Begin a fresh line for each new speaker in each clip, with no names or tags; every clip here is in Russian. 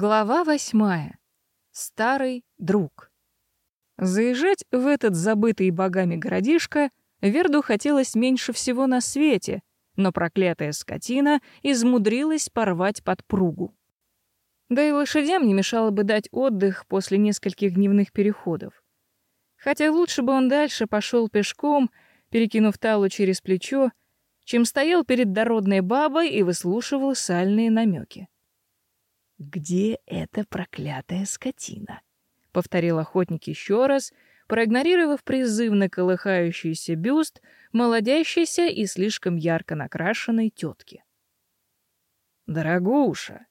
Глава восьмая. Старый друг. Заезжать в этот забытый богами городишко Верду хотелось меньше всего на свете, но проклятая скотина измудрилась порвать подпругу. Да и лошадям не мешало бы дать отдых после нескольких дневных переходов. Хотя лучше бы он дальше пошел пешком, перекинув талу через плечо, чем стоял перед дородной бабой и выслушивал сальные намеки.
«Где эта проклятая скотина?»
— повторил охотник еще раз, проигнорировав призывно колыхающийся бюст молодящейся и слишком ярко накрашенной тетки.
«Дорогуша,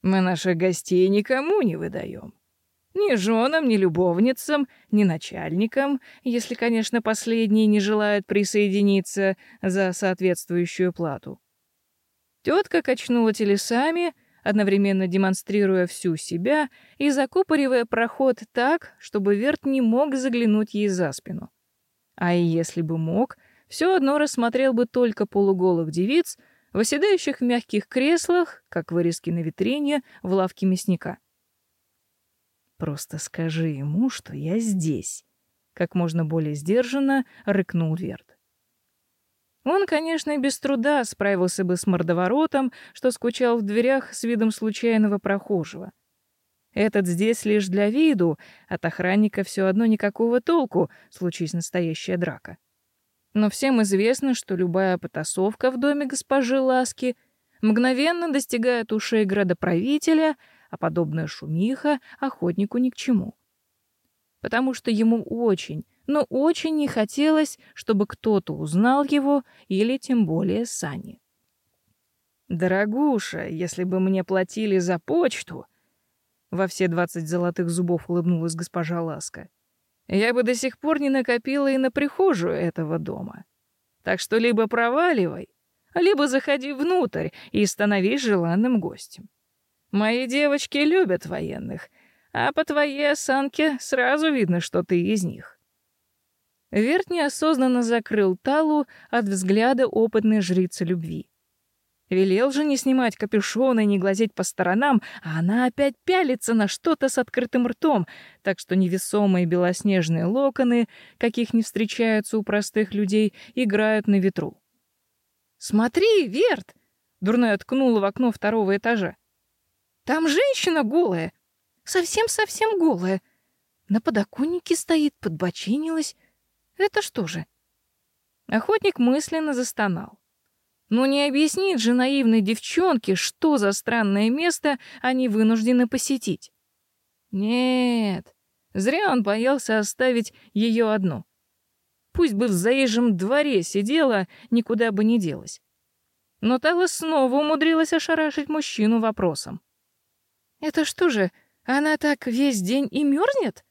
мы наших гостей никому не выдаем. Ни женам, ни любовницам, ни начальникам, если, конечно, последние не желают присоединиться за соответствующую плату».
Тетка качнула телесами, — одновременно демонстрируя всю себя и закупоривая проход так, чтобы Верт не мог заглянуть ей за спину. А и если бы мог, все одно рассмотрел бы только полуголых девиц, восседающих в мягких креслах, как вырезки на витрине в лавке мясника.
«Просто скажи ему, что я здесь», — как можно более сдержанно рыкнул Верт.
Он, конечно, без труда справился бы с мордоворотом, что скучал в дверях с видом случайного прохожего. Этот здесь лишь для виду, от охранника все одно никакого толку, случись настоящая драка. Но всем известно, что любая потасовка в доме госпожи Ласки мгновенно достигает ушей градоправителя, а подобная шумиха охотнику ни к чему. Потому что ему очень, но очень не хотелось, чтобы кто-то узнал его или тем более Сани.
«Дорогуша, если бы мне платили за почту...» Во все двадцать золотых зубов улыбнулась госпожа Ласка. «Я бы до сих пор не накопила и на прихожую этого дома. Так что либо проваливай, либо заходи внутрь и становись желанным гостем. Мои девочки любят военных, а по твоей осанке сразу видно, что ты из них.
Верт неосознанно закрыл Талу от взгляда опытной жрицы любви. Велел же не снимать капюшон и не глазеть по сторонам, а она опять пялится на что-то с открытым ртом, так что невесомые белоснежные локоны, каких не встречаются у простых людей, играют на ветру. «Смотри, Верт!» — дурная ткнула в окно второго этажа. «Там женщина голая, совсем-совсем голая. На подоконнике стоит, подбочинилась, это что же? Охотник мысленно застонал. Но не объяснит же наивной девчонке, что за странное место они вынуждены посетить. Нет, зря он боялся оставить ее одну. Пусть бы в заезжем дворе сидела, никуда бы не делась. Но Тала снова умудрилась ошарашить мужчину вопросом. «Это что же, она так весь день и мерзнет?»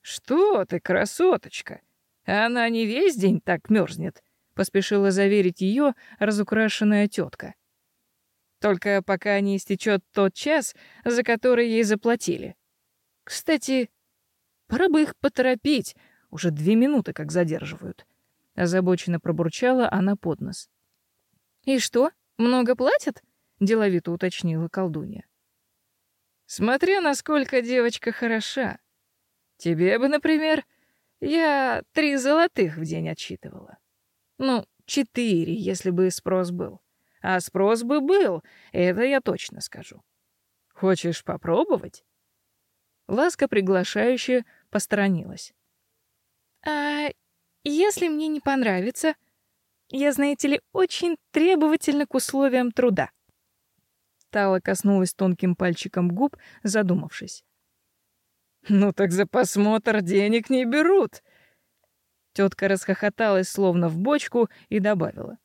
«Что ты, красоточка!» Она не весь день так мерзнет, поспешила заверить ее разукрашенная тетка. Только пока не истечет тот час, за который ей заплатили. Кстати, пора бы их поторопить, уже две минуты как задерживают. Озабоченно пробурчала она под нос.
И что, много платят? деловито уточнила колдунья.
Смотря насколько девочка хороша. Тебе бы, например, я три золотых в день отсчитывала. Ну, четыре, если бы спрос был. А спрос бы был, это я точно скажу. Хочешь попробовать?
Ласка приглашающе посторонилась. А если мне не понравится? Я, знаете ли, очень требовательна к условиям труда.
Тала коснулась тонким пальчиком губ, задумавшись. Ну так за посмотр денег не берут. Тетка расхохоталась словно в бочку и добавила: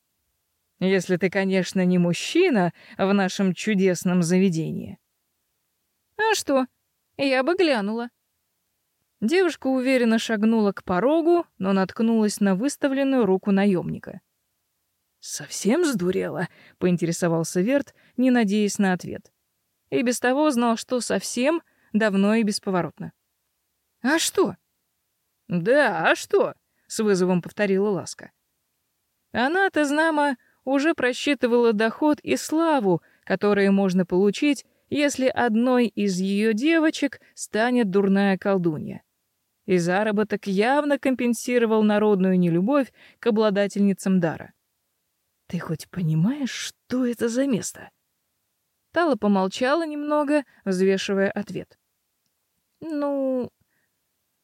Если ты, конечно, не мужчина в нашем чудесном заведении.
А что? Я бы глянула. Девушка уверенно шагнула к порогу, но наткнулась на выставленную руку наемника.
Совсем сдурела, поинтересовался Верт, не надеясь на ответ.
И без того знал, что совсем давно и бесповоротно. А что?
Да, а что? с вызовом повторила Ласка.
Она-то знамо уже просчитывала доход и славу, которые можно получить, если одной из ее девочек станет дурная колдунья. И заработок явно компенсировал народную нелюбовь к обладательницам дара. Ты хоть понимаешь, что это за место? Тала помолчала немного, взвешивая ответ. Ну,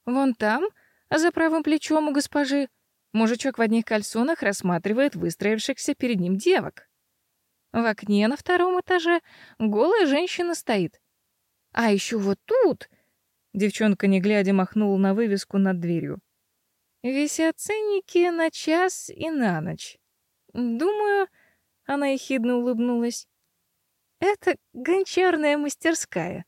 вон там, за правым плечом у госпожи, мужичок в одних кальсонах рассматривает выстроившихся перед ним девок. В окне на втором этаже голая женщина стоит. А еще вот тут, девчонка не глядя махнула на вывеску над дверью. Висят ценники на час и на ночь. Думаю, она ехидно улыбнулась. Это гончарная мастерская.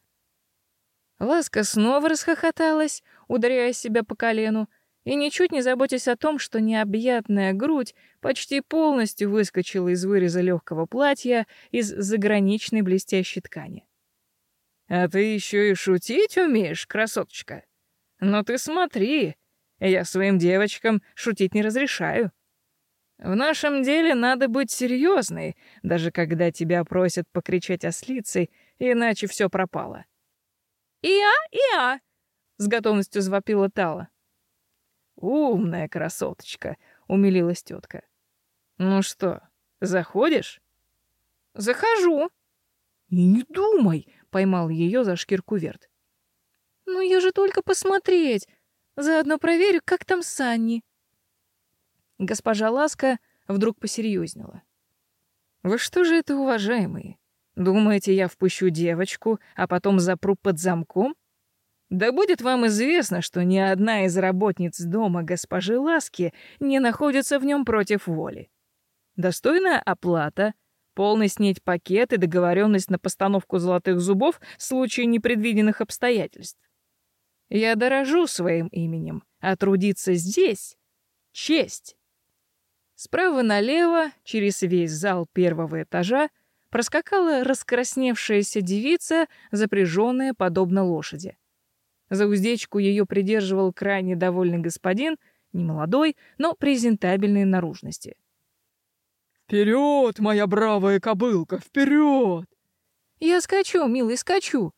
Ласка снова расхохоталась, ударяя себя по колену, и ничуть не заботясь о том, что необъятная грудь почти полностью выскочила из выреза легкого платья из заграничной блестящей ткани. «А ты еще и шутить умеешь, красоточка? Ну ты смотри, я своим девочкам шутить не разрешаю. В нашем деле надо быть серьезной, даже когда тебя просят покричать ослицей, иначе все пропало. «Иа, Иа!» — с готовностью завопила Тала. «Умная красоточка!» — умилилась тетка. «Ну что, заходишь?» «Захожу!» «И не думай!» — поймал ее за шкирку Верт. «Ну я же только посмотреть! Заодно проверю, как там Санни!» Госпожа Ласка вдруг посерьезнела. «Вы что же это, уважаемые? Думаете, я впущу девочку, а потом запру под замком? Да будет вам известно, что ни одна из работниц дома госпожи Ласки не находится в нем против воли. Достойная оплата, полный снять пакет и договоренность на постановку золотых зубов в случае непредвиденных обстоятельств. Я дорожу своим именем, а трудиться здесь — честь. Справа налево, через весь зал первого этажа, проскакала раскрасневшаяся девица, запряженная подобно лошади. За уздечку ее придерживал крайне довольный господин, немолодой, но презентабельной наружности.
«Вперед, моя бравая кобылка, вперед!»
«Я скачу, милый, скачу!»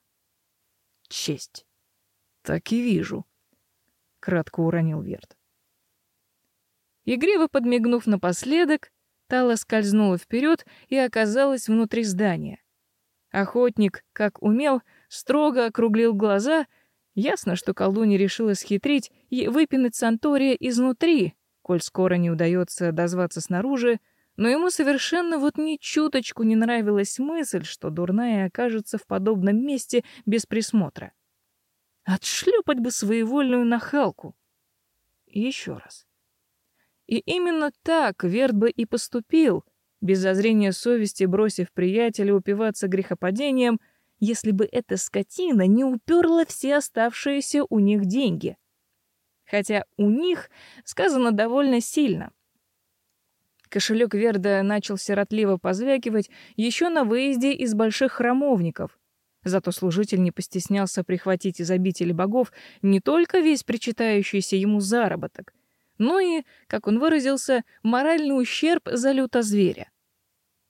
«Честь!» «Так и вижу», — кратко уронил Верт. Игриво подмигнув напоследок, Тала скользнула вперед и оказалась внутри здания. Охотник, как умел, строго округлил глаза. Ясно, что колдунья решила схитрить и выпинать Сантория изнутри, коль скоро не удается дозваться снаружи, но ему совершенно вот ни чуточку не нравилась мысль, что дурная окажется в подобном месте без присмотра. Отшлепать бы своевольную нахалку. И еще раз. И именно так Верт бы и поступил, без зазрения совести бросив приятеля упиваться грехопадением, если бы эта скотина не уперла все оставшиеся у них деньги. Хотя «у них» сказано довольно сильно. Кошелек Верда начал сиротливо позвякивать еще на выезде из больших храмовников. Зато служитель не постеснялся прихватить из обители богов не только весь причитающийся ему заработок, но и, как он выразился, моральный ущерб за лютозверя.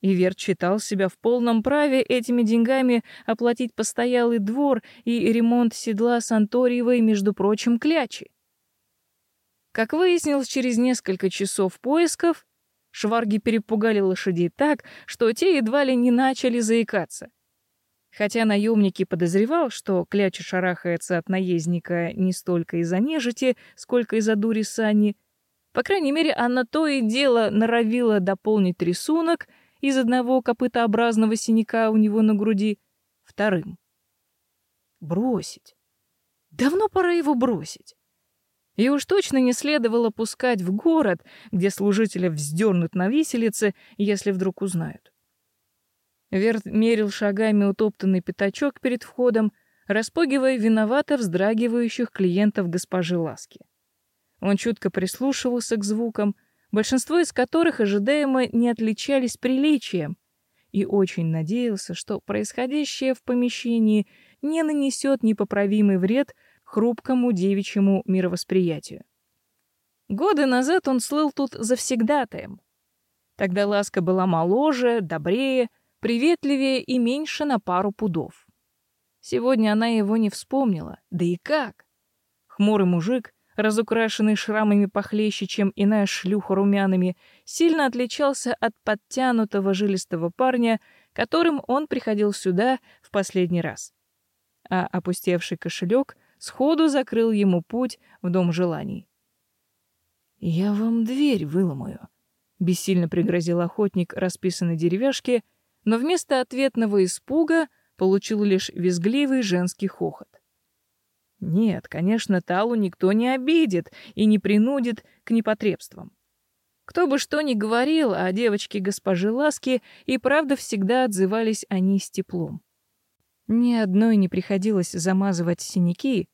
Иверт считал себя в полном праве этими деньгами оплатить постоялый двор и ремонт седла Санториевой, между прочим, клячи. Как выяснилось через несколько часов поисков, шварги перепугали лошадей так, что те едва ли не начали заикаться. Хотя наемники подозревал, что кляча шарахается от наездника не столько из-за нежити, сколько из-за дури Сани, по крайней мере, она то и дело норовила дополнить рисунок из одного копытообразного синяка у него на груди вторым. Бросить. Давно пора его бросить. И уж точно не следовало пускать в город, где служителя вздернут на виселице, если вдруг узнают. Верт мерил шагами утоптанный пятачок перед входом, распугивая виновато вздрагивающих клиентов госпожи Ласки. Он чутко прислушивался к звукам, большинство из которых ожидаемо не отличались приличием, и очень надеялся, что происходящее в помещении не нанесет непоправимый вред хрупкому девичьему мировосприятию. Годы назад он слыл тут завсегдатаем. Тогда Ласка была моложе, добрее,
приветливее и меньше на пару пудов. Сегодня она его не вспомнила. Да и как? Хмурый мужик, разукрашенный шрамами похлеще, чем иная шлюха румянами, сильно отличался от подтянутого жилистого парня, которым он приходил сюда в последний раз. А опустевший кошелек сходу закрыл ему путь в дом желаний. «Я вам дверь выломаю», — бессильно пригрозил охотник расписанной деревяшке, но вместо ответного испуга получил лишь визгливый женский хохот. Нет, конечно, Талу никто не обидит и не принудит к непотребствам. Кто бы что ни говорил, а девочки госпожи Ласки и правда всегда отзывались они с теплом. Ни одной не приходилось замазывать синяки.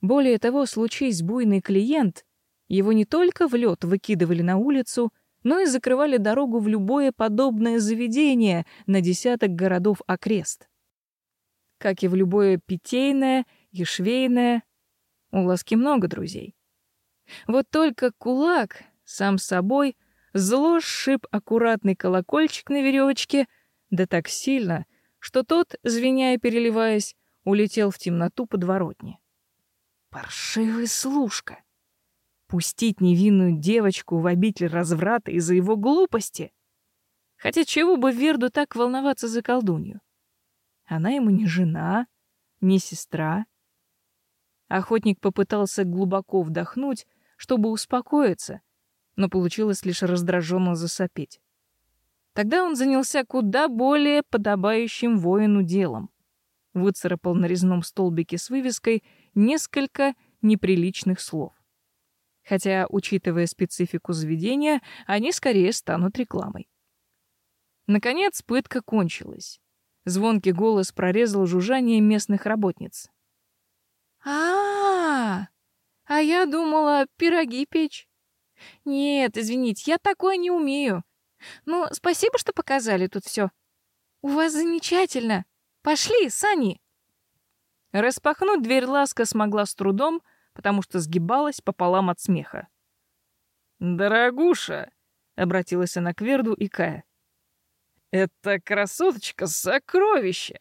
Более того, случись буйный клиент, его не только в лед выкидывали на улицу, но и закрывали дорогу в любое подобное заведение на десяток городов окрест как и в любое питейное и швейное. У Ласки много друзей. Вот только кулак сам собой зло сшиб аккуратный колокольчик на веревочке, да так сильно, что тот, звеня и переливаясь, улетел в темноту подворотни. Паршивый служка! Пустить невинную девочку в обитель разврата из-за его глупости? Хотя чего бы Верду так волноваться за колдунью? Она ему не жена, не сестра. Охотник попытался глубоко вдохнуть, чтобы успокоиться, но получилось лишь раздраженно засопеть. Тогда он занялся куда более подобающим воину делом. Выцарапал на резном столбике с вывеской несколько неприличных слов. Хотя, учитывая специфику заведения, они скорее станут рекламой. Наконец, пытка кончилась. Звонкий голос прорезал жужжание местных работниц. А, -а, -а, а я думала, пироги печь. Нет, извините, я такое не умею. Ну, спасибо, что показали тут все. У вас замечательно. Пошли, Сани. Распахнуть дверь Ласка смогла с трудом, потому что сгибалась пополам от смеха.
«Дорогуша!» — обратилась она к Верду и Кая. Эта красоточка — сокровище.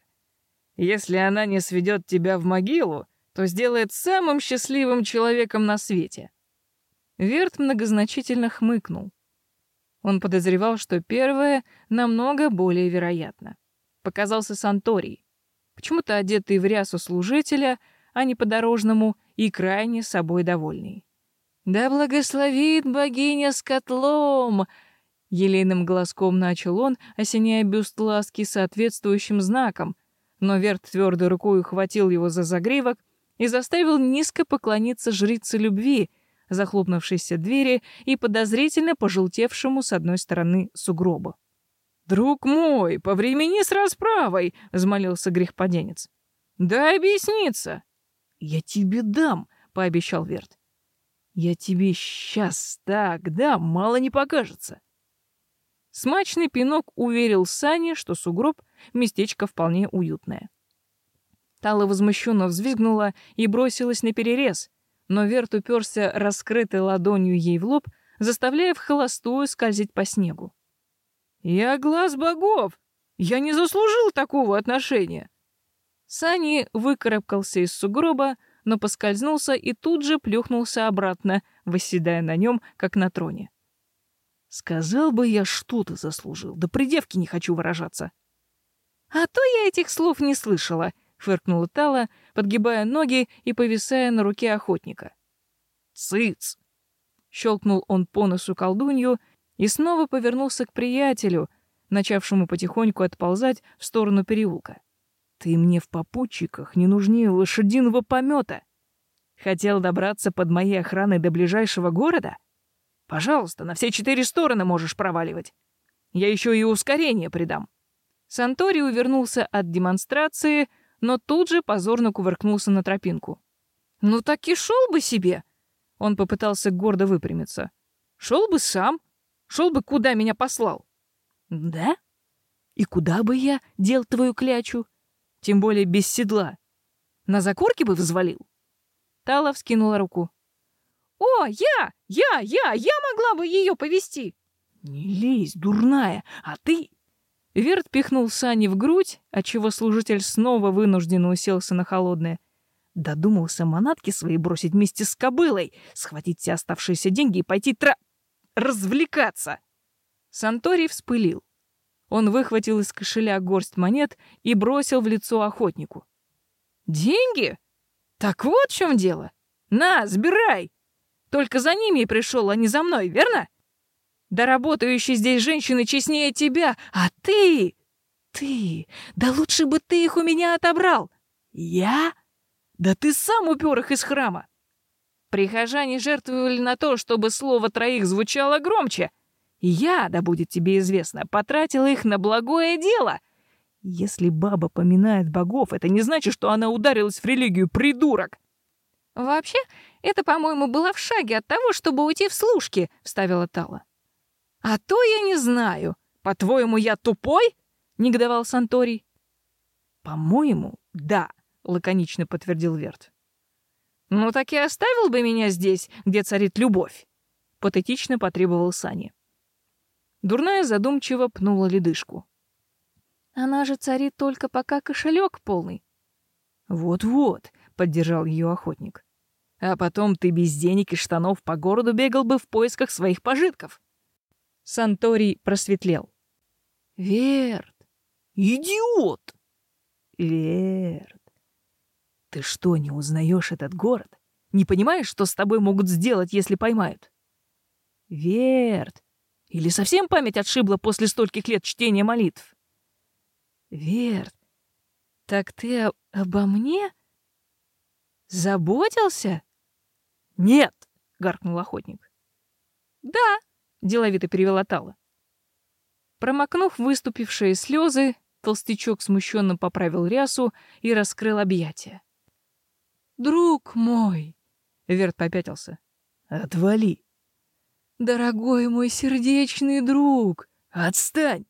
Если она не сведет тебя в могилу, то сделает самым счастливым человеком на свете.
Верт многозначительно хмыкнул. Он подозревал, что первое намного более вероятно. Показался Санторий, почему-то одетый в рясу служителя, а не по-дорожному, и крайне собой довольный. «Да благословит богиня с котлом!» Елейным глазком начал он, осеняя бюст ласки соответствующим знаком, но Верт твердой рукой ухватил его за загривок и заставил низко поклониться жрице любви, захлопнувшейся двери и подозрительно пожелтевшему с одной стороны сугробу.
«Друг мой, повремени с расправой!» — взмолился грехпаденец. «Дай объясниться!»
«Я тебе дам!» — пообещал Верт. «Я тебе сейчас так дам, мало не покажется!» Смачный пинок уверил Сани, что сугроб — местечко вполне уютное. Тала возмущенно взвизгнула и бросилась на перерез, но Верт уперся раскрытой ладонью ей в лоб, заставляя в холостую скользить по снегу.
«Я глаз богов! Я не заслужил такого отношения!»
Сани выкарабкался из сугроба, но поскользнулся и тут же плюхнулся обратно, восседая на нем, как на троне.
Сказал бы я, что-то заслужил. Да при девке не хочу выражаться.
А то я этих слов не слышала, фыркнула Тала, подгибая ноги и повисая на руке охотника.
Цыц!
Щелкнул он по носу колдунью и снова повернулся к приятелю, начавшему потихоньку отползать в сторону переулка. Ты мне в попутчиках не нужнее лошадиного помета. Хотел добраться под моей охраной до ближайшего города?
Пожалуйста, на все четыре стороны можешь проваливать. Я еще и ускорение придам.
Сантори увернулся от демонстрации, но тут же позорно кувыркнулся на тропинку. «Ну так и шел бы себе!» Он попытался гордо выпрямиться. «Шел бы сам. Шел бы, куда меня послал». «Да? И куда бы я дел твою клячу? Тем более без седла. На закорке бы взвалил?» Тала вскинула руку. «О, я! Я! Я! Я могла бы ее повести!»
«Не лезь, дурная! А ты...»
Верт пихнул Сани в грудь, отчего служитель снова вынужденно уселся на холодное. Додумался манатки свои бросить вместе с кобылой, схватить все оставшиеся деньги и пойти тра... развлекаться. Санторий вспылил. Он выхватил из кошеля горсть монет и бросил в лицо охотнику. «Деньги? Так вот в чем дело. На, сбирай. Только за ними и пришел, а не за мной, верно? Да работающие здесь женщины честнее тебя, а ты... Ты... Да лучше бы ты их у меня отобрал. Я? Да ты сам упер их из храма. Прихожане жертвовали на то, чтобы слово троих звучало громче. Я, да будет тебе известно, потратила их на благое дело. Если баба поминает богов, это не значит, что она ударилась в религию, придурок. Вообще, это, по-моему, было в шаге от того, чтобы уйти в служки, вставила Тала. А то я не знаю. По-твоему, я тупой? негодовал Санторий. По-моему, да, лаконично подтвердил Верт. Ну так и оставил бы меня здесь, где царит любовь, патетично потребовал Сани. Дурная задумчиво пнула ледышку. Она же царит только пока кошелек полный. Вот-вот, поддержал ее охотник. А потом ты без денег и штанов по городу бегал бы в поисках своих пожитков. Санторий просветлел. Верт, идиот. Верт, ты что, не узнаешь этот город? Не понимаешь, что с тобой могут сделать, если поймают? Верт, или совсем память отшибла после стольких лет чтения молитв? Верт, так ты обо мне заботился? Нет, гаркнул охотник. Да, деловито перевела Тала. Промокнув выступившие слезы, толстячок смущенно поправил рясу и раскрыл объятия. «Друг мой!» — Верт попятился. «Отвали!» «Дорогой мой сердечный друг! Отстань!»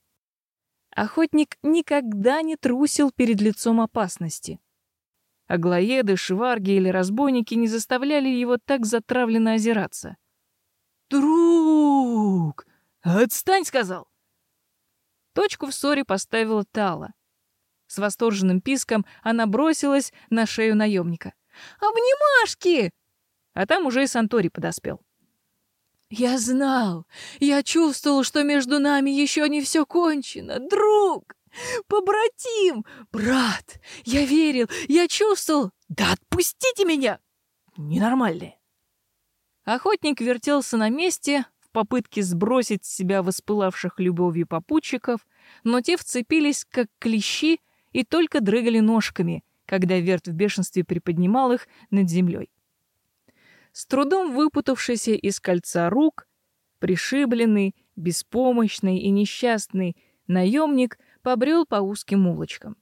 Охотник никогда не трусил перед лицом опасности. Аглоеды, шварги или разбойники не заставляли его так затравленно озираться. «Друг! Отстань!» — сказал. Точку в ссоре поставила Тала. С восторженным писком она бросилась на шею наемника. «Обнимашки!» А там уже и Сантори подоспел. «Я знал, я чувствовал, что между нами еще не все кончено. Друг, побратим, брат, я верил, я чувствовал. Да отпустите меня!» «Ненормальные». Охотник вертелся на месте в попытке сбросить с себя воспылавших любовью попутчиков, но те вцепились, как клещи, и только дрыгали ножками, когда Верт в бешенстве приподнимал их над землей с трудом выпутавшийся из кольца рук, пришибленный, беспомощный и несчастный наемник побрел по узким улочкам.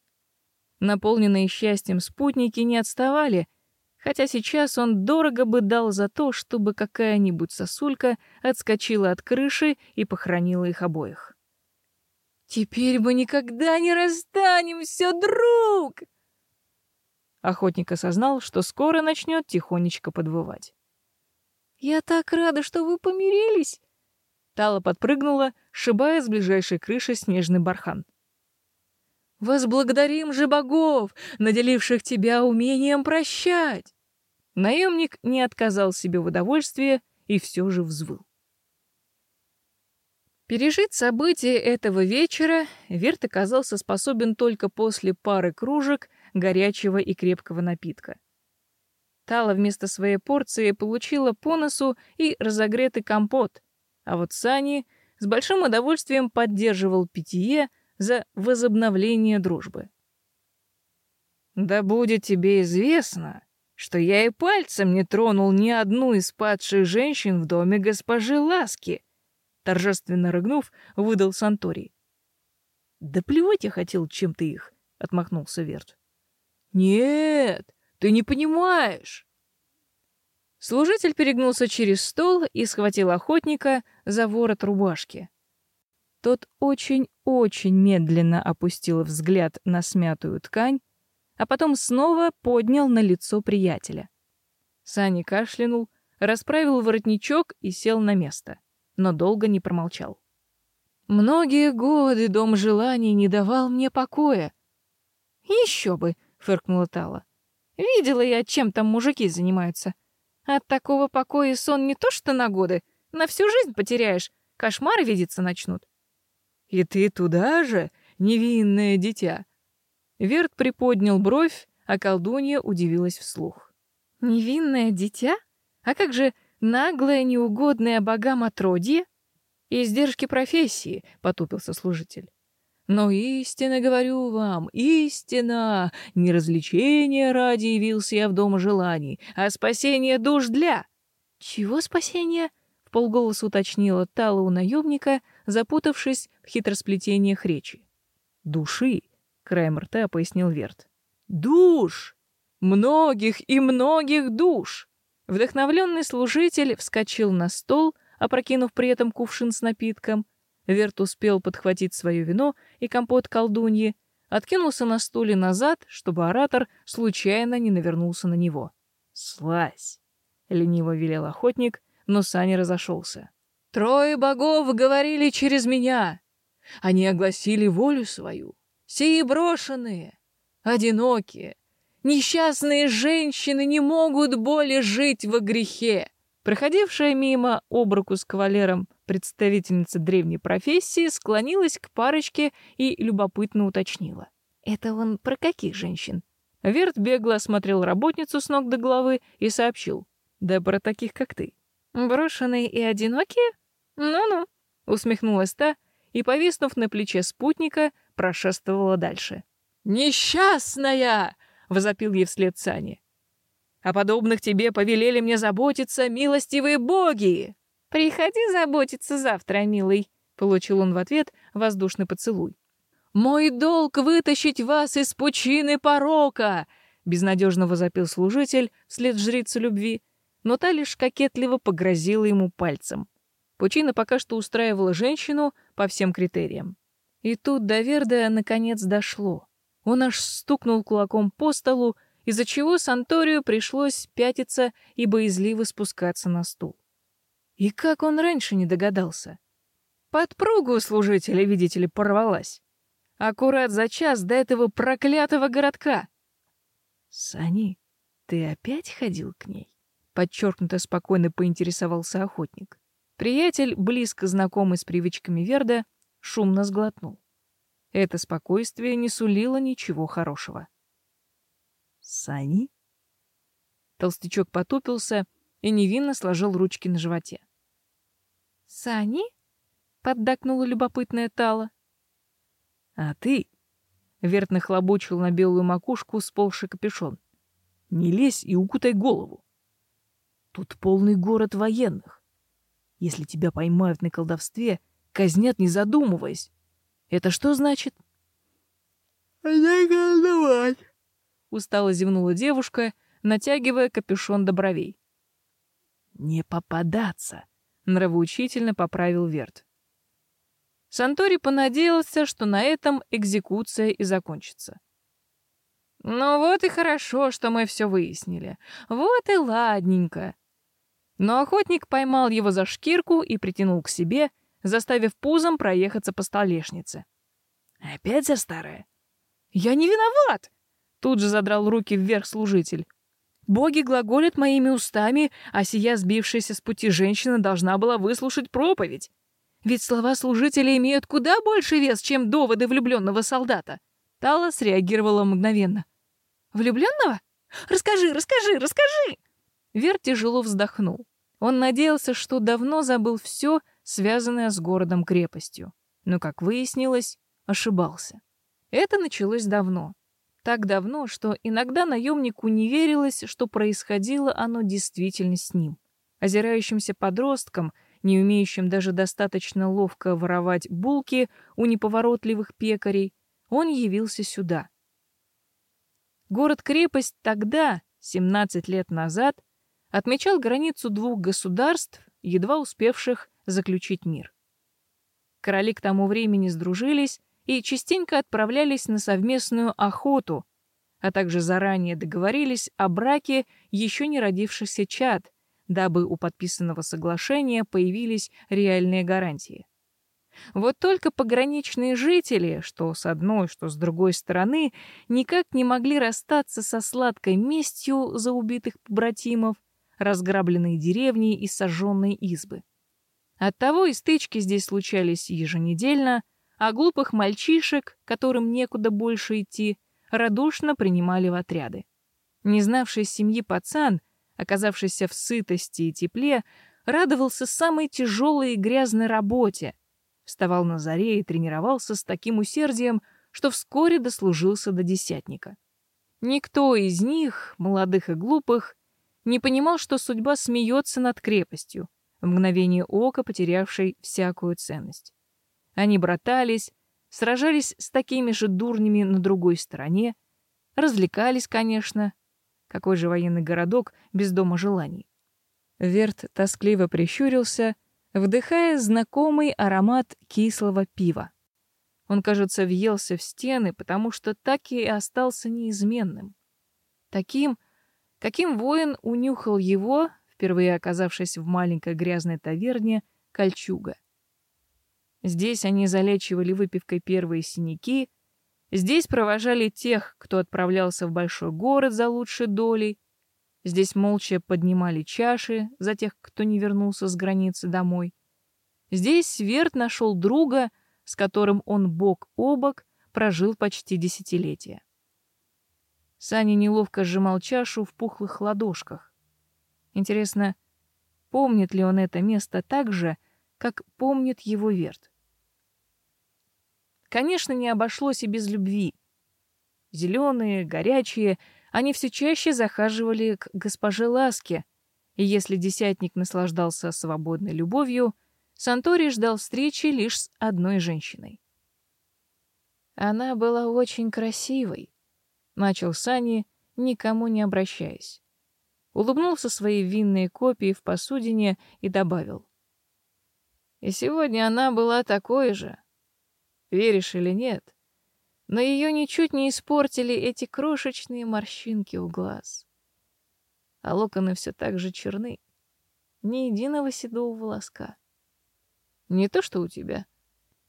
Наполненные счастьем спутники не отставали, хотя сейчас он дорого бы дал за то, чтобы какая-нибудь сосулька отскочила от крыши и похоронила их обоих. «Теперь мы никогда не расстанемся, друг!» Охотник осознал, что скоро начнет тихонечко подвывать. «Я так рада, что вы помирились!» Тала подпрыгнула, шибая с ближайшей крыши снежный бархан. «Возблагодарим же богов, наделивших тебя умением прощать!» Наемник не отказал себе в удовольствии и все же взвыл. Пережить события этого вечера Верт оказался способен только после пары кружек горячего и крепкого напитка. Тала вместо своей порции получила по носу и разогретый компот, а вот Сани с большим удовольствием поддерживал питье за возобновление дружбы. «Да будет тебе известно, что я и пальцем не тронул ни одну из падших женщин в доме госпожи Ласки», торжественно рыгнув, выдал Санторий. «Да плевать я хотел чем-то их», — отмахнулся Верт. «Нет, ты не понимаешь!» Служитель перегнулся через стол и схватил охотника за ворот рубашки. Тот очень-очень медленно опустил взгляд на смятую ткань, а потом снова поднял на лицо приятеля. Сани кашлянул, расправил воротничок и сел на место, но долго не промолчал. Многие годы дом желаний не давал мне покоя. Еще бы, фыркнула Тала. Видела я, чем там мужики занимаются. От такого покоя сон не то что на годы, на всю жизнь потеряешь, кошмары видеться начнут.
И ты туда же, невинное дитя? Верт приподнял бровь, а колдунья удивилась вслух.
Невинное дитя? А как же наглое, неугодное богам отродье?
Издержки профессии, потупился служитель. Но истинно говорю вам, истина! Не развлечение ради явился я в дом желаний, а спасение душ для...
Чего спасение? В полголоса уточнила Тала у наемника, запутавшись в хитросплетениях речи.
Души, краем рта пояснил Верт. Душ! Многих и многих душ!
Вдохновленный служитель вскочил на стол, опрокинув при этом кувшин с напитком. Верт успел подхватить свое вино и компот колдуньи, откинулся на стуле назад, чтобы оратор случайно не навернулся на него.
«Слазь!» — лениво велел охотник, но Саня разошелся.
«Трое богов говорили через меня. Они огласили волю свою. Сии брошенные, одинокие, несчастные женщины не могут более жить во грехе. Проходившая мимо об руку с кавалером представительница древней профессии склонилась к парочке и любопытно уточнила. «Это он про каких женщин?»
Верт бегло осмотрел работницу с ног до головы и сообщил. «Да про таких, как ты».
«Брошенные и одинокие? Ну-ну», — усмехнулась та и, повиснув на плече спутника, прошествовала дальше.
«Несчастная!» — возопил ей вслед Сани. О подобных тебе повелели мне заботиться милостивые боги.
Приходи заботиться завтра, милый, получил он в ответ воздушный поцелуй.
Мой долг вытащить вас из пучины порока, безнадежно возопил служитель вслед жрице любви, но та лишь кокетливо погрозила ему пальцем. Пучина пока что устраивала женщину по всем критериям. И тут до Верда наконец дошло. Он аж стукнул кулаком по столу из-за чего Санторию пришлось пятиться и боязливо спускаться на стул. И как он раньше не догадался? Подпругу служителя, видите ли, порвалась. Аккурат за час до этого проклятого городка. «Сани, ты опять ходил к ней?» Подчеркнуто спокойно поинтересовался охотник. Приятель, близко знакомый с привычками Верда, шумно сглотнул. Это спокойствие не сулило ничего хорошего. Сани? Толстячок потупился и невинно сложил ручки на животе.
Сани? поддакнула любопытная Тала.
А ты? Верт нахлобучил на белую макушку сползший капюшон. Не лезь и укутай голову. Тут полный город военных. Если тебя поймают на колдовстве, казнят не задумываясь. Это что значит?
Не колдовать,
устало зевнула девушка, натягивая капюшон до бровей. Не попадаться, нравоучительно поправил Верт. Сантори понадеялся, что на этом экзекуция и закончится. Ну вот и хорошо, что мы все выяснили. Вот и ладненько. Но охотник поймал его за шкирку и притянул к себе, заставив пузом проехаться по столешнице. Опять за старое? Я не виноват, Тут же задрал руки вверх служитель. Боги глаголят моими устами, а сия сбившаяся с пути женщина должна была выслушать проповедь. Ведь слова служителя имеют куда больше вес, чем доводы влюбленного солдата. Тала среагировала мгновенно. «Влюбленного? Расскажи, расскажи, расскажи!» Вер тяжело вздохнул. Он надеялся, что давно забыл все, связанное с городом-крепостью. Но, как выяснилось, ошибался. Это началось давно. Так давно, что иногда наемнику не верилось, что происходило оно действительно с ним. Озирающимся подростком, не умеющим даже достаточно ловко воровать булки у неповоротливых пекарей, он явился сюда. Город-крепость тогда, 17 лет назад, отмечал границу двух государств, едва успевших заключить мир. Короли к тому времени сдружились и частенько отправлялись на совместную охоту, а также заранее договорились о браке еще не родившихся чад, дабы у подписанного соглашения появились реальные гарантии.
Вот только пограничные жители, что с одной, что с другой стороны, никак не могли расстаться со сладкой местью за убитых побратимов, разграбленные деревни и сожженные избы. Оттого и стычки здесь случались еженедельно, а глупых мальчишек, которым некуда больше идти, радушно принимали в отряды. Не знавший семьи пацан, оказавшийся в сытости и тепле, радовался самой тяжелой и грязной работе, вставал на заре и тренировался с таким усердием, что вскоре дослужился до десятника. Никто из них, молодых и глупых, не понимал, что судьба смеется над крепостью, в мгновение ока потерявшей всякую ценность. Они братались, сражались с такими же дурнями на другой стороне, развлекались, конечно. Какой же военный городок без дома желаний? Верт тоскливо прищурился, вдыхая знакомый аромат кислого пива. Он, кажется, въелся в стены, потому что так и остался неизменным. Таким, каким воин унюхал его, впервые оказавшись в маленькой грязной таверне, кольчуга. Здесь они залечивали выпивкой первые синяки, здесь провожали тех, кто отправлялся в большой город за лучшей долей, здесь молча поднимали чаши за тех, кто не вернулся с границы домой. Здесь Сверд нашел друга, с которым он бок о бок прожил почти десятилетие. Саня неловко сжимал чашу в пухлых ладошках. Интересно, помнит ли он это место так же, как помнит его Верт? Конечно, не обошлось и без любви. Зеленые, горячие, они все чаще захаживали к госпоже Ласке, и если десятник наслаждался свободной любовью, Сантори ждал встречи лишь с одной женщиной. Она была очень красивой, начал Сани, никому не обращаясь. Улыбнулся своей винной копии в посудине и добавил. И сегодня она была такой же, веришь или нет, но ее ничуть не испортили эти крошечные морщинки у глаз. А локоны все так же черны, ни единого седого волоска. Не то, что у тебя.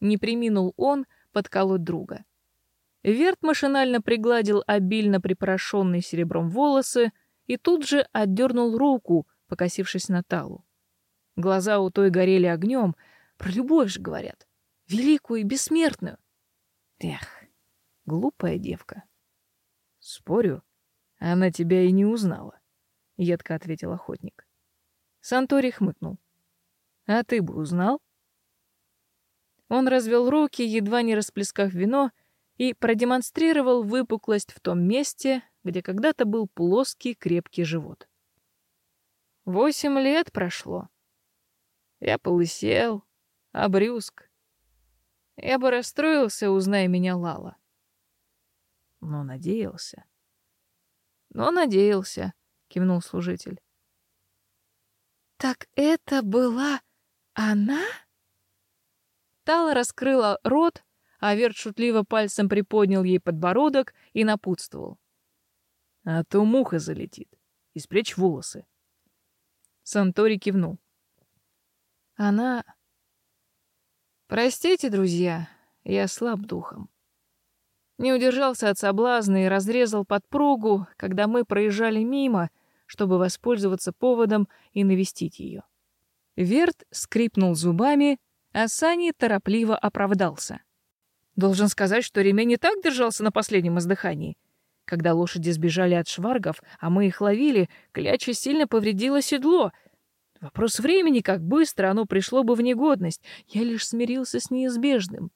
Не приминул он подколоть друга. Верт машинально пригладил обильно припорошенные серебром волосы и тут же отдернул руку, покосившись на Талу. Глаза у той горели огнем, про любовь же говорят великую и бессмертную. Эх, глупая девка. Спорю, она тебя и не узнала, едко ответил охотник. Сантори хмыкнул. А ты бы узнал? Он развел руки, едва не расплескав вино, и продемонстрировал выпуклость в том месте, где когда-то был плоский крепкий живот. Восемь лет прошло. Я полысел, обрюзг, я бы расстроился, узная меня Лала. Но надеялся. Но надеялся, кивнул служитель. Так это была она? Тала раскрыла рот, а Верт шутливо пальцем приподнял ей подбородок и напутствовал. А то муха залетит и спрячь волосы. Сантори кивнул. Она Простите, друзья, я слаб духом. Не удержался от соблазна и разрезал подпругу, когда мы проезжали мимо, чтобы воспользоваться поводом и навестить ее. Верт скрипнул зубами, а Сани торопливо оправдался. Должен сказать, что ремень не так держался на последнем издыхании. Когда лошади сбежали от шваргов, а мы их ловили, кляча сильно повредила седло — Вопрос времени, как быстро оно пришло бы в негодность. Я лишь смирился с неизбежным.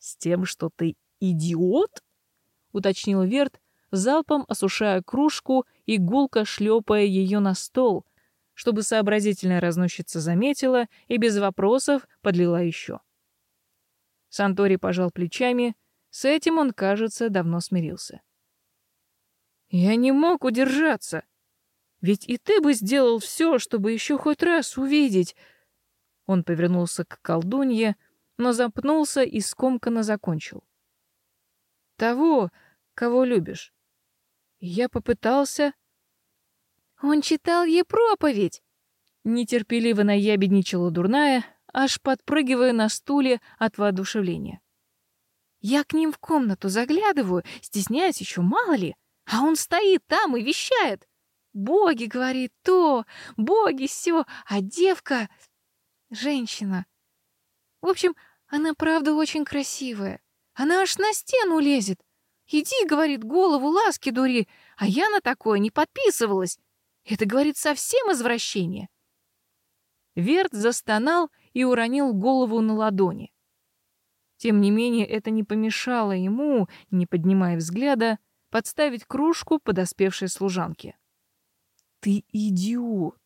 С тем, что ты идиот? уточнил Верт, залпом осушая кружку и гулко шлепая ее на стол, чтобы сообразительная разносчица заметила и без вопросов подлила еще. Сантори пожал плечами, с этим он, кажется, давно смирился. Я не мог удержаться, ведь и ты бы сделал все, чтобы еще хоть раз увидеть. Он повернулся к колдунье, но запнулся и скомканно закончил. Того, кого любишь. Я попытался... Он читал ей проповедь. Нетерпеливо наябедничала дурная, аж подпрыгивая на стуле от воодушевления. Я к ним в комнату заглядываю, стесняюсь еще, мало ли, а он стоит там и вещает. Боги, говорит, то, боги, все, а девка — женщина. В общем, она правда очень красивая. Она аж на стену лезет. Иди, говорит, голову ласки дури, а я на такое не подписывалась. Это, говорит, совсем извращение. Верт застонал и уронил голову на ладони. Тем не менее, это не помешало ему, не поднимая взгляда, подставить кружку подоспевшей служанке. «Ты идиот!»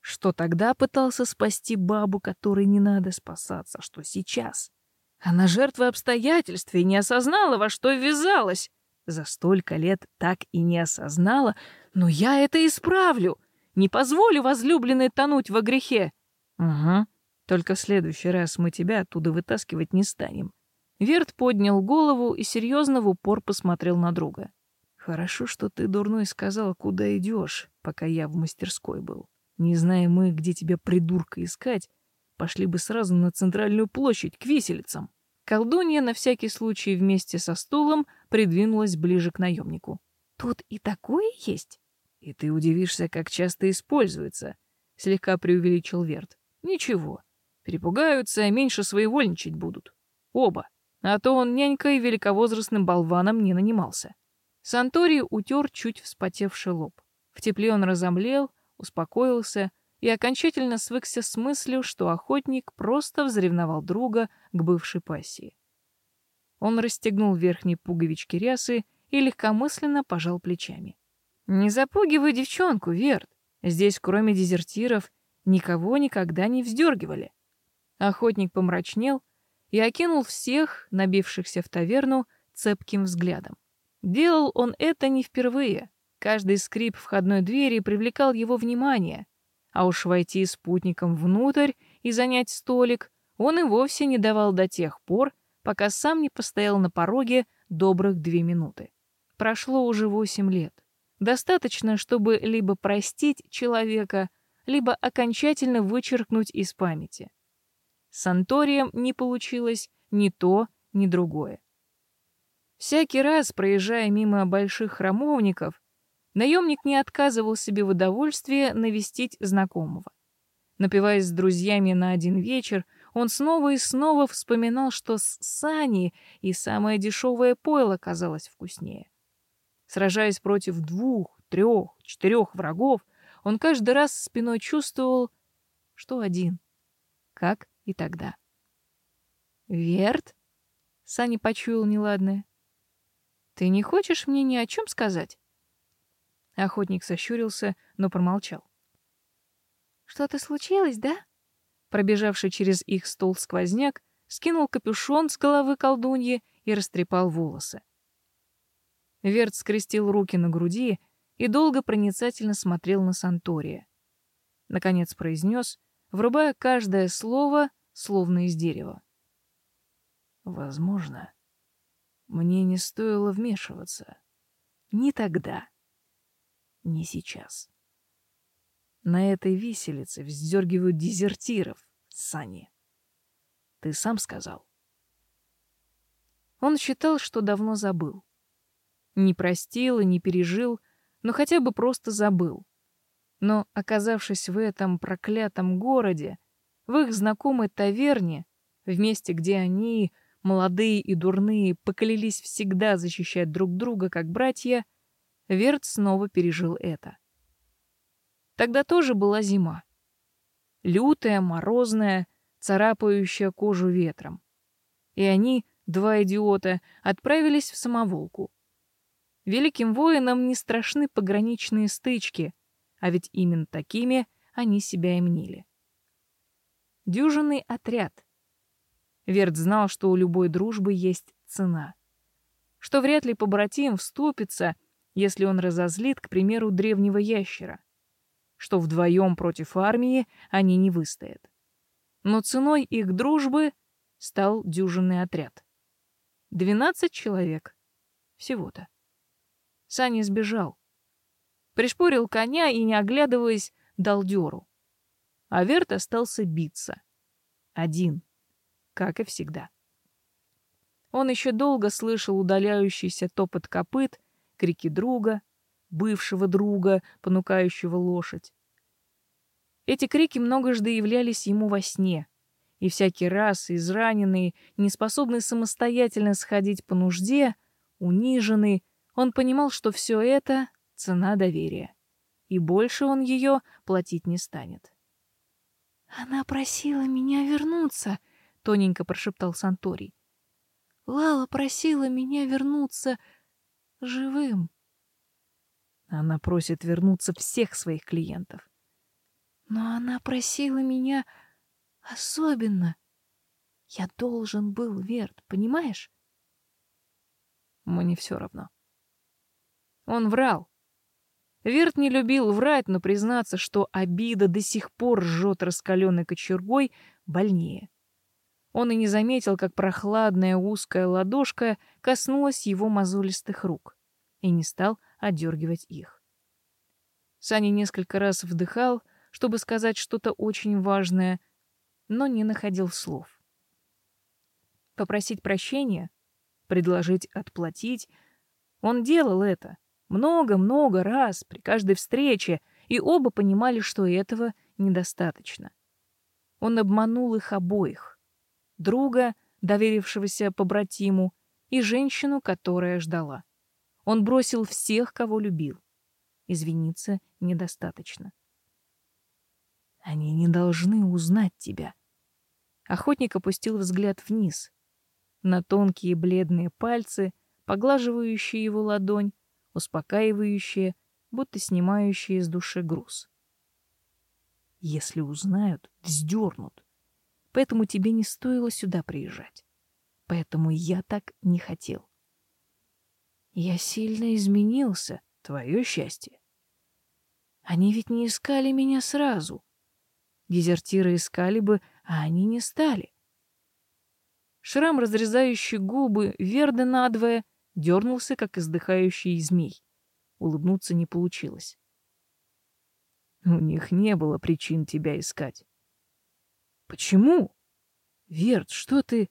Что тогда пытался спасти бабу, которой не надо спасаться, что сейчас? Она жертва обстоятельств и не осознала, во что ввязалась. За столько лет так и не осознала, но я это исправлю. Не позволю возлюбленной тонуть во грехе. Угу. Только в следующий раз мы тебя оттуда вытаскивать не станем. Верт поднял голову и серьезно в упор посмотрел на друга. Хорошо, что ты, дурной, сказал, куда идешь, пока я в мастерской был. Не зная мы, где тебя, придурка, искать, пошли бы сразу на центральную площадь, к виселицам. Колдунья на всякий случай вместе со стулом придвинулась ближе к наемнику. «Тут и такое есть?» «И ты удивишься, как часто используется», — слегка преувеличил Верт. «Ничего, перепугаются, меньше своевольничать будут. Оба. А то он нянькой великовозрастным болваном не нанимался». Сантори утер чуть вспотевший лоб. В тепле он разомлел, успокоился и окончательно свыкся с мыслью, что охотник просто взревновал друга к бывшей пассии. Он расстегнул верхние пуговички рясы и легкомысленно пожал плечами. «Не запугивай девчонку, Верт. Здесь, кроме дезертиров, никого никогда не вздергивали». Охотник помрачнел и окинул всех, набившихся в таверну, цепким взглядом. Делал он это не впервые. Каждый скрип входной двери привлекал его внимание, а уж войти спутником внутрь и занять столик он и вовсе не давал до тех пор, пока сам не постоял на пороге добрых две минуты. Прошло уже восемь лет. Достаточно, чтобы либо простить человека, либо окончательно вычеркнуть из памяти. С Анторием не получилось ни то, ни другое. Всякий раз, проезжая мимо больших храмовников, Наемник не отказывал себе в удовольствии навестить знакомого. Напиваясь с друзьями на один вечер, он снова и снова вспоминал, что с Сани и самое дешевое пойло казалось вкуснее. Сражаясь против двух, трех, четырех врагов, он каждый раз спиной чувствовал, что один, как и тогда. «Верт?» — Сани почуял неладное. «Ты не хочешь мне ни о чем сказать?» Охотник сощурился, но промолчал. «Что-то случилось, да?» Пробежавший через их стол сквозняк скинул капюшон с головы колдуньи и растрепал волосы. Верт скрестил руки на груди и долго проницательно смотрел на Сантория. Наконец произнес, врубая каждое слово, словно из дерева. «Возможно, мне не стоило вмешиваться. Не тогда» не сейчас. На этой виселице вздергивают дезертиров, Сани. Ты сам сказал. Он считал, что давно забыл. Не простил и не пережил, но хотя бы просто забыл. Но, оказавшись в этом проклятом городе, в их знакомой таверне, в месте, где они, молодые и дурные, поклялись всегда защищать друг друга как братья, Верт снова пережил это. Тогда тоже была зима. Лютая, морозная, царапающая кожу ветром. И они, два идиота, отправились в самоволку. Великим воинам не страшны пограничные стычки, а ведь именно такими они себя и мнили. Дюжинный отряд. Верт знал, что у любой дружбы есть цена. Что вряд ли побратим вступится если он разозлит, к примеру, древнего ящера, что вдвоем против армии они не выстоят. Но ценой их дружбы стал дюжинный отряд. Двенадцать человек. Всего-то. Саня сбежал. Пришпорил коня и, не оглядываясь, дал дёру. А Верт остался биться. Один. Как и всегда. Он еще долго слышал удаляющийся топот копыт, крики друга, бывшего друга, понукающего лошадь. Эти крики многожды являлись ему во сне, и всякий раз израненный, неспособный самостоятельно сходить по нужде, униженный, он понимал, что все это — цена доверия, и больше он ее платить не станет.
«Она просила меня вернуться», — тоненько прошептал Санторий. Лала просила меня вернуться живым.
Она просит вернуться всех своих клиентов.
Но она просила меня особенно. Я должен был, Верт, понимаешь?
Мне все равно. Он врал. Верт не любил врать, но признаться, что обида до сих пор жжет раскаленной кочергой, больнее. Он и не заметил, как прохладная узкая ладошка коснулась его мозолистых рук, и не стал отдергивать их. Саня несколько раз вдыхал, чтобы сказать что-то очень важное, но не находил слов. Попросить прощения, предложить отплатить — он делал это много-много раз при каждой встрече, и оба понимали, что этого недостаточно. Он обманул их обоих друга, доверившегося побратиму, и женщину, которая ждала. Он бросил всех, кого любил. Извиниться недостаточно. Они не должны узнать тебя. Охотник опустил взгляд вниз, на тонкие бледные пальцы, поглаживающие его ладонь, успокаивающие, будто снимающие с души груз. Если узнают, вздернут поэтому тебе не стоило сюда приезжать. Поэтому я так не хотел. Я сильно изменился, твое счастье. Они ведь не искали меня сразу. Дезертиры искали бы, а они не стали. Шрам, разрезающий губы Верда надвое, дернулся, как издыхающий змей. Улыбнуться не получилось. У них не было причин тебя искать. Почему? Верт, что ты...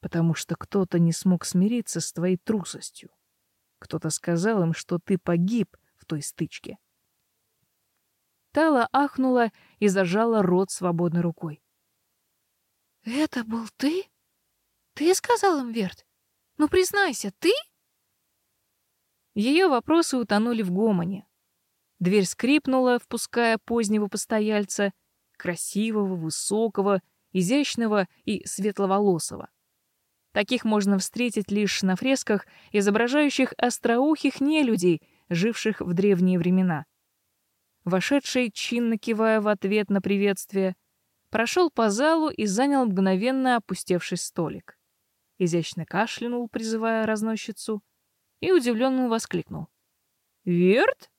Потому что кто-то не смог смириться с твоей трусостью. Кто-то сказал им, что ты погиб в той стычке. Тала ахнула и зажала рот свободной рукой.
«Это был ты? Ты сказал им, Верт? Ну, признайся, ты?»
Ее вопросы утонули в гомоне. Дверь скрипнула, впуская позднего постояльца, красивого, высокого, изящного и светловолосого. Таких можно встретить лишь на фресках, изображающих остроухих нелюдей, живших в древние времена. Вошедший, чинно кивая в ответ на приветствие, прошел по залу и занял мгновенно опустевший столик. Изящно кашлянул, призывая разносчицу, и удивленно воскликнул. «Верт?»